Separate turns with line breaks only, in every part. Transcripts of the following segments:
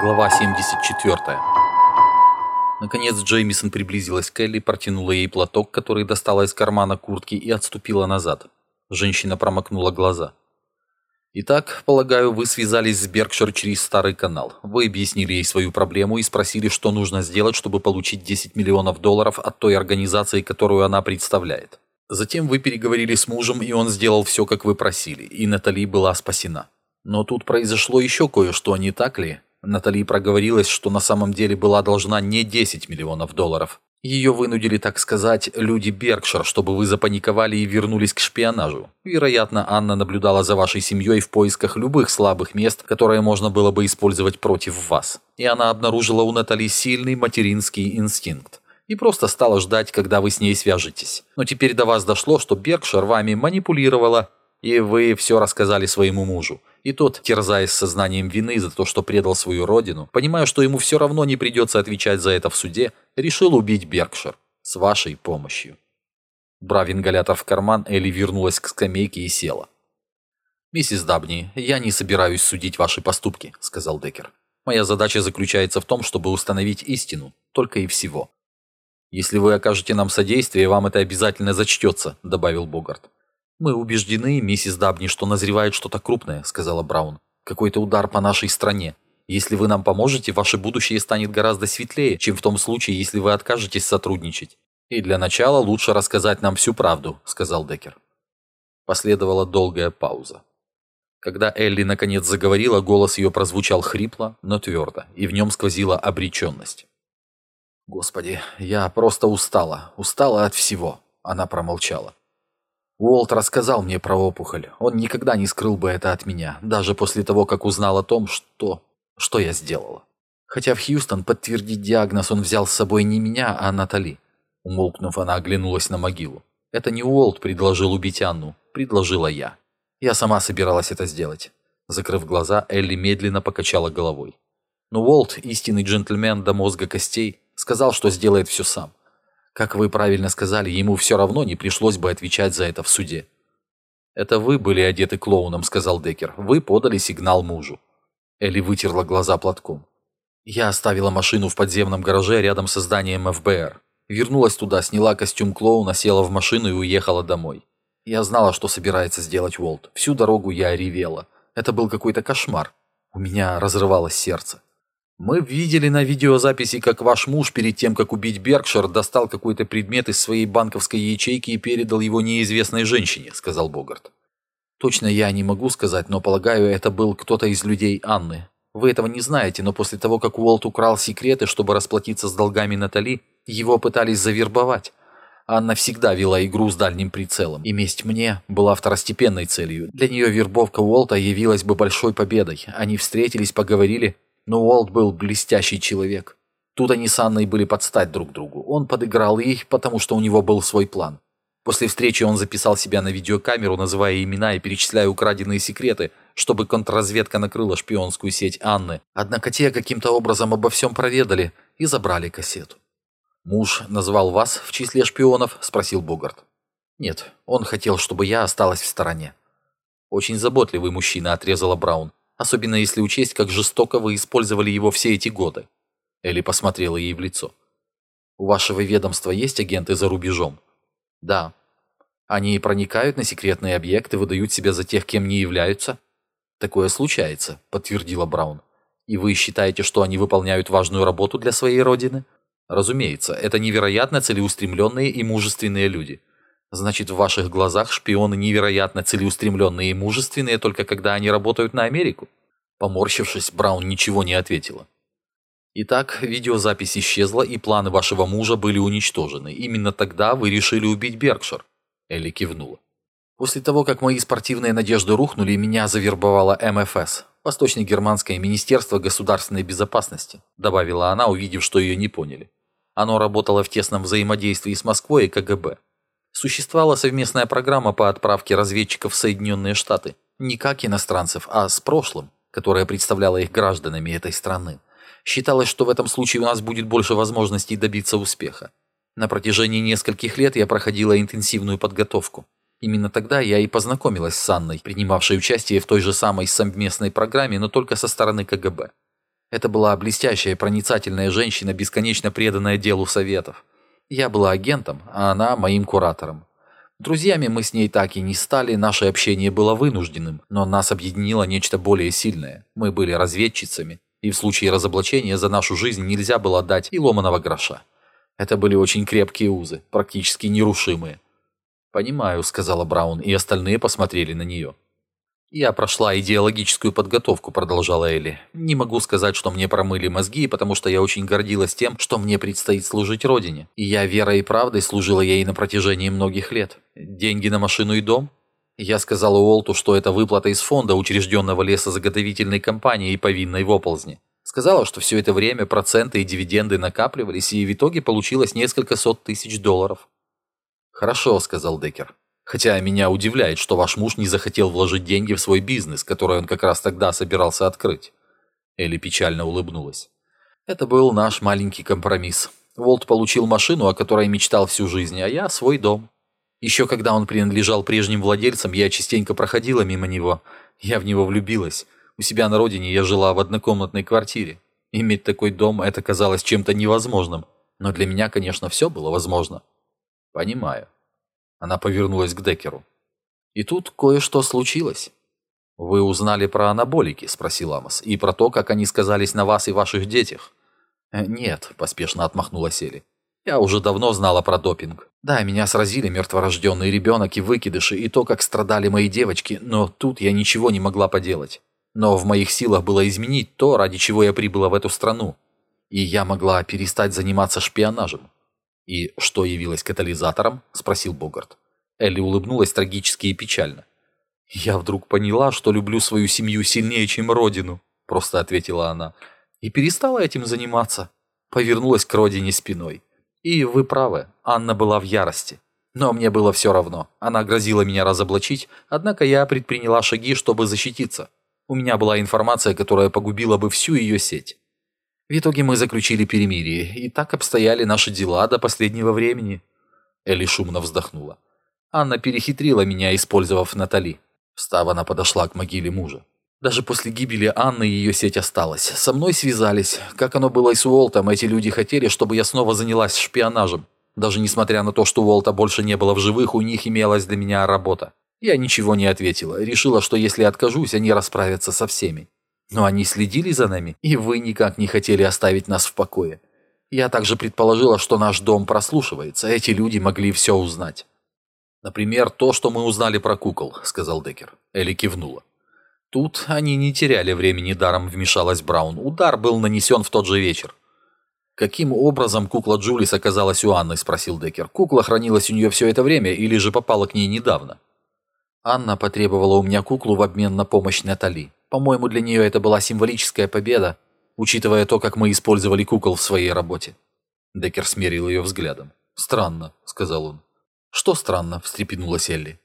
Глава 74. Наконец Джеймисон приблизилась к Элли, протянула ей платок, который достала из кармана куртки, и отступила назад. Женщина промокнула глаза. «Итак, полагаю, вы связались с Беркшир через старый канал. Вы объяснили ей свою проблему и спросили, что нужно сделать, чтобы получить 10 миллионов долларов от той организации, которую она представляет. Затем вы переговорили с мужем, и он сделал все, как вы просили, и Натали была спасена. Но тут произошло еще кое-что, не так ли? Натали проговорилась, что на самом деле была должна не 10 миллионов долларов. Ее вынудили, так сказать, люди Беркшир, чтобы вы запаниковали и вернулись к шпионажу. Вероятно, Анна наблюдала за вашей семьей в поисках любых слабых мест, которые можно было бы использовать против вас. И она обнаружила у Натали сильный материнский инстинкт. И просто стала ждать, когда вы с ней свяжетесь. Но теперь до вас дошло, что Беркшир вами манипулировала, и вы все рассказали своему мужу. И тот, терзаясь сознанием вины за то, что предал свою родину, понимая, что ему все равно не придется отвечать за это в суде, решил убить Беркшир с вашей помощью. Брав ингалятор в карман, Элли вернулась к скамейке и села. «Миссис Дабни, я не собираюсь судить ваши поступки», — сказал Деккер. «Моя задача заключается в том, чтобы установить истину, только и всего». «Если вы окажете нам содействие, вам это обязательно зачтется», — добавил Богарт. «Мы убеждены, миссис Дабни, что назревает что-то крупное», — сказала Браун. «Какой-то удар по нашей стране. Если вы нам поможете, ваше будущее станет гораздо светлее, чем в том случае, если вы откажетесь сотрудничать. И для начала лучше рассказать нам всю правду», — сказал Деккер. Последовала долгая пауза. Когда Элли наконец заговорила, голос ее прозвучал хрипло, но твердо, и в нем сквозила обреченность. «Господи, я просто устала, устала от всего», — она промолчала. Уолт рассказал мне про опухоль. Он никогда не скрыл бы это от меня, даже после того, как узнал о том, что... что я сделала. Хотя в Хьюстон подтвердить диагноз он взял с собой не меня, а Натали. Умолкнув, она оглянулась на могилу. Это не Уолт предложил убить Анну, предложила я. Я сама собиралась это сделать. Закрыв глаза, Элли медленно покачала головой. Но Уолт, истинный джентльмен до мозга костей, сказал, что сделает все сам. Как вы правильно сказали, ему все равно не пришлось бы отвечать за это в суде. «Это вы были одеты клоуном», — сказал Деккер. «Вы подали сигнал мужу». Элли вытерла глаза платком. «Я оставила машину в подземном гараже рядом со зданием ФБР. Вернулась туда, сняла костюм клоуна, села в машину и уехала домой. Я знала, что собирается сделать Уолт. Всю дорогу я ревела. Это был какой-то кошмар. У меня разрывалось сердце. Мы видели на видеозаписи, как ваш муж перед тем, как убить Беркшир, достал какой-то предмет из своей банковской ячейки и передал его неизвестной женщине», — сказал Богарт. «Точно я не могу сказать, но, полагаю, это был кто-то из людей Анны. Вы этого не знаете, но после того, как Уолт украл секреты, чтобы расплатиться с долгами Натали, его пытались завербовать. Анна всегда вела игру с дальним прицелом, и месть мне была второстепенной целью. Для нее вербовка Уолта явилась бы большой победой. Они встретились, поговорили, но Уолт был блестящий человек. Тут они с Анной были под стать друг другу. Он подыграл ей, потому что у него был свой план. После встречи он записал себя на видеокамеру, называя имена и перечисляя украденные секреты, чтобы контрразведка накрыла шпионскую сеть Анны. Однако те каким-то образом обо всем проведали и забрали кассету. «Муж назвал вас в числе шпионов?» – спросил Богарт. «Нет, он хотел, чтобы я осталась в стороне». «Очень заботливый мужчина», – отрезала Браун. Особенно если учесть, как жестоко вы использовали его все эти годы. Элли посмотрела ей в лицо. У вашего ведомства есть агенты за рубежом? Да. Они проникают на секретные объекты, выдают себя за тех, кем не являются? Такое случается, подтвердила Браун. И вы считаете, что они выполняют важную работу для своей родины? Разумеется, это невероятно целеустремленные и мужественные люди. Значит, в ваших глазах шпионы невероятно целеустремленные и мужественные, только когда они работают на Америку? Поморщившись, Браун ничего не ответила. Итак, видеозапись исчезла, и планы вашего мужа были уничтожены. Именно тогда вы решили убить Беркшир. Элли кивнула. После того, как мои спортивные надежды рухнули, меня завербовала МФС, Восточно-Германское Министерство государственной безопасности, добавила она, увидев, что ее не поняли. Оно работало в тесном взаимодействии с Москвой и КГБ. Существовала совместная программа по отправке разведчиков в Соединенные Штаты. Не как иностранцев, а с прошлым, которое представляло их гражданами этой страны. Считалось, что в этом случае у нас будет больше возможностей добиться успеха. На протяжении нескольких лет я проходила интенсивную подготовку. Именно тогда я и познакомилась с Анной, принимавшей участие в той же самой совместной программе, но только со стороны КГБ. Это была блестящая проницательная женщина, бесконечно преданная делу советов. Я была агентом, а она моим куратором. Друзьями мы с ней так и не стали, наше общение было вынужденным, но нас объединило нечто более сильное. Мы были разведчицами, и в случае разоблачения за нашу жизнь нельзя было дать и ломаного гроша. Это были очень крепкие узы, практически нерушимые. «Понимаю», — сказала Браун, и остальные посмотрели на нее. «Я прошла идеологическую подготовку», — продолжала Элли. «Не могу сказать, что мне промыли мозги, потому что я очень гордилась тем, что мне предстоит служить Родине. И я верой и правдой служила ей на протяжении многих лет. Деньги на машину и дом?» Я сказала Уолту, что это выплата из фонда, учрежденного лесозаготовительной компанией, повинной в оползне. Сказала, что все это время проценты и дивиденды накапливались, и в итоге получилось несколько сот тысяч долларов. «Хорошо», — сказал Деккер. Хотя меня удивляет, что ваш муж не захотел вложить деньги в свой бизнес, который он как раз тогда собирался открыть. Элли печально улыбнулась. Это был наш маленький компромисс. Волт получил машину, о которой мечтал всю жизнь, а я свой дом. Еще когда он принадлежал прежним владельцам, я частенько проходила мимо него. Я в него влюбилась. У себя на родине я жила в однокомнатной квартире. Иметь такой дом – это казалось чем-то невозможным. Но для меня, конечно, все было возможно. Понимаю. Она повернулась к Деккеру. «И тут кое-что случилось». «Вы узнали про анаболики?» – спросил Амос. «И про то, как они сказались на вас и ваших детях?» «Э, «Нет», – поспешно отмахнулась Элли. «Я уже давно знала про допинг. Да, меня сразили мертворожденный ребенок и выкидыши, и то, как страдали мои девочки, но тут я ничего не могла поделать. Но в моих силах было изменить то, ради чего я прибыла в эту страну. И я могла перестать заниматься шпионажем. «И что явилось катализатором?» – спросил Богарт. Элли улыбнулась трагически и печально. «Я вдруг поняла, что люблю свою семью сильнее, чем родину», – просто ответила она. «И перестала этим заниматься». Повернулась к родине спиной. «И вы правы, Анна была в ярости. Но мне было все равно. Она грозила меня разоблачить, однако я предприняла шаги, чтобы защититься. У меня была информация, которая погубила бы всю ее сеть. В итоге мы заключили перемирие, и так обстояли наши дела до последнего времени. Элли шумно вздохнула. Анна перехитрила меня, использовав Натали. Встав, она подошла к могиле мужа. Даже после гибели Анны ее сеть осталась. Со мной связались. Как оно было и с Уолтом, эти люди хотели, чтобы я снова занялась шпионажем. Даже несмотря на то, что Уолта больше не было в живых, у них имелась для меня работа. Я ничего не ответила. Решила, что если откажусь, они расправятся со всеми. Но они следили за нами, и вы никак не хотели оставить нас в покое. Я также предположила, что наш дом прослушивается, эти люди могли все узнать. «Например, то, что мы узнали про кукол», — сказал Деккер. Элли кивнула. Тут они не теряли времени даром, вмешалась Браун. Удар был нанесен в тот же вечер. «Каким образом кукла Джулис оказалась у Анны?» – спросил Деккер. «Кукла хранилась у нее все это время или же попала к ней недавно?» Анна потребовала у меня куклу в обмен на помощь Натали. По-моему, для нее это была символическая победа, учитывая то, как мы использовали кукол в своей работе. Деккер смерил ее взглядом. «Странно», — сказал он. «Что странно?» — встрепенулась Элли.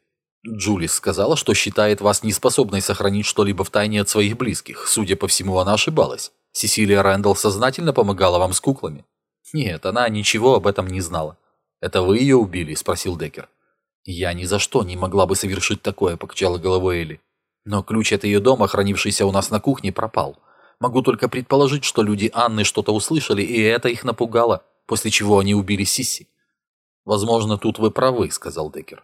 «Джулис сказала, что считает вас неспособной сохранить что-либо в тайне от своих близких. Судя по всему, она ошибалась. Сесилия Рэндалл сознательно помогала вам с куклами?» «Нет, она ничего об этом не знала». «Это вы ее убили?» — спросил Деккер. «Я ни за что не могла бы совершить такое», — покачала головой Элли. Но ключ от ее дома, хранившийся у нас на кухне, пропал. Могу только предположить, что люди Анны что-то услышали, и это их напугало, после чего они убили Сиси. «Возможно, тут вы правы», — сказал Деккер.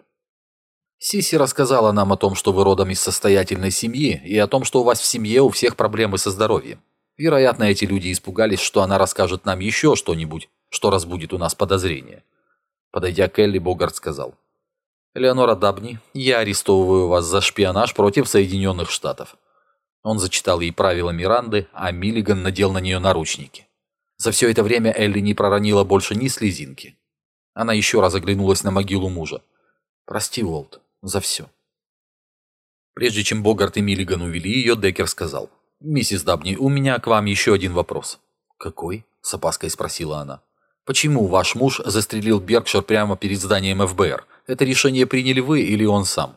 Сиси рассказала нам о том, что вы родом из состоятельной семьи, и о том, что у вас в семье у всех проблемы со здоровьем. Вероятно, эти люди испугались, что она расскажет нам еще что-нибудь, что разбудит у нас подозрения. Подойдя к Элли, Богарт сказал. «Элеонора Дабни, я арестовываю вас за шпионаж против Соединенных Штатов». Он зачитал ей правила Миранды, а Миллиган надел на нее наручники. За все это время Элли не проронила больше ни слезинки. Она еще раз оглянулась на могилу мужа. «Прости, Уолт, за все». Прежде чем Богарт и Миллиган увели ее, Деккер сказал. «Миссис Дабни, у меня к вам еще один вопрос». «Какой?» – с опаской спросила она. «Почему ваш муж застрелил Беркшир прямо перед зданием ФБР? Это решение приняли вы или он сам?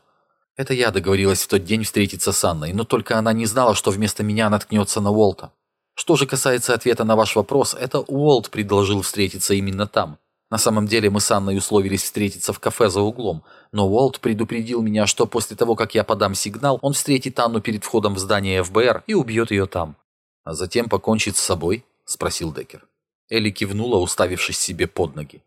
Это я договорилась в тот день встретиться с Анной, но только она не знала, что вместо меня наткнется на Уолта. Что же касается ответа на ваш вопрос, это Уолт предложил встретиться именно там. На самом деле мы с Анной условились встретиться в кафе за углом, но Уолт предупредил меня, что после того, как я подам сигнал, он встретит Анну перед входом в здание ФБР и убьет ее там. А затем покончить с собой? Спросил Деккер. Элли кивнула, уставившись себе под ноги.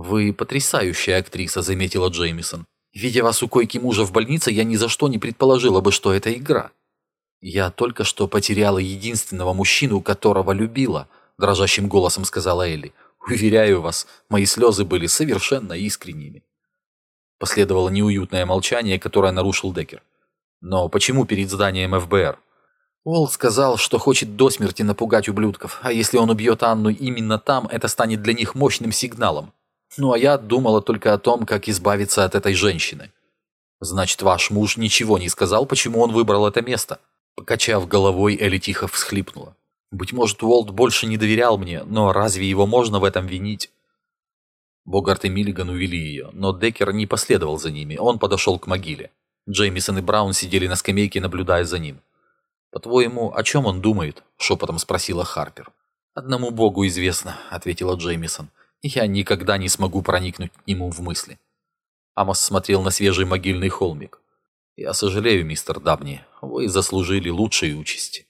«Вы потрясающая актриса», — заметила Джеймисон. «Видя вас у койки мужа в больнице, я ни за что не предположила бы, что это игра. Я только что потеряла единственного мужчину, которого любила», — дрожащим голосом сказала Элли. «Уверяю вас, мои слезы были совершенно искренними». Последовало неуютное молчание, которое нарушил Деккер. «Но почему перед зданием ФБР?» Уолл сказал, что хочет до смерти напугать ублюдков, а если он убьет Анну именно там, это станет для них мощным сигналом. Ну а я думала только о том, как избавиться от этой женщины. Значит, ваш муж ничего не сказал, почему он выбрал это место? Покачав головой, Элли тихо всхлипнула. Быть может, Уолт больше не доверял мне, но разве его можно в этом винить? Богарт и Миллиган увели ее, но Деккер не последовал за ними, он подошел к могиле. Джеймисон и Браун сидели на скамейке, наблюдая за ним. «По-твоему, о чем он думает?» – шепотом спросила Харпер. «Одному богу известно», – ответила Джеймисон. «Я никогда не смогу проникнуть к нему в мысли». Амос смотрел на свежий могильный холмик. «Я сожалею, мистер Дабни, вы заслужили лучшие участи».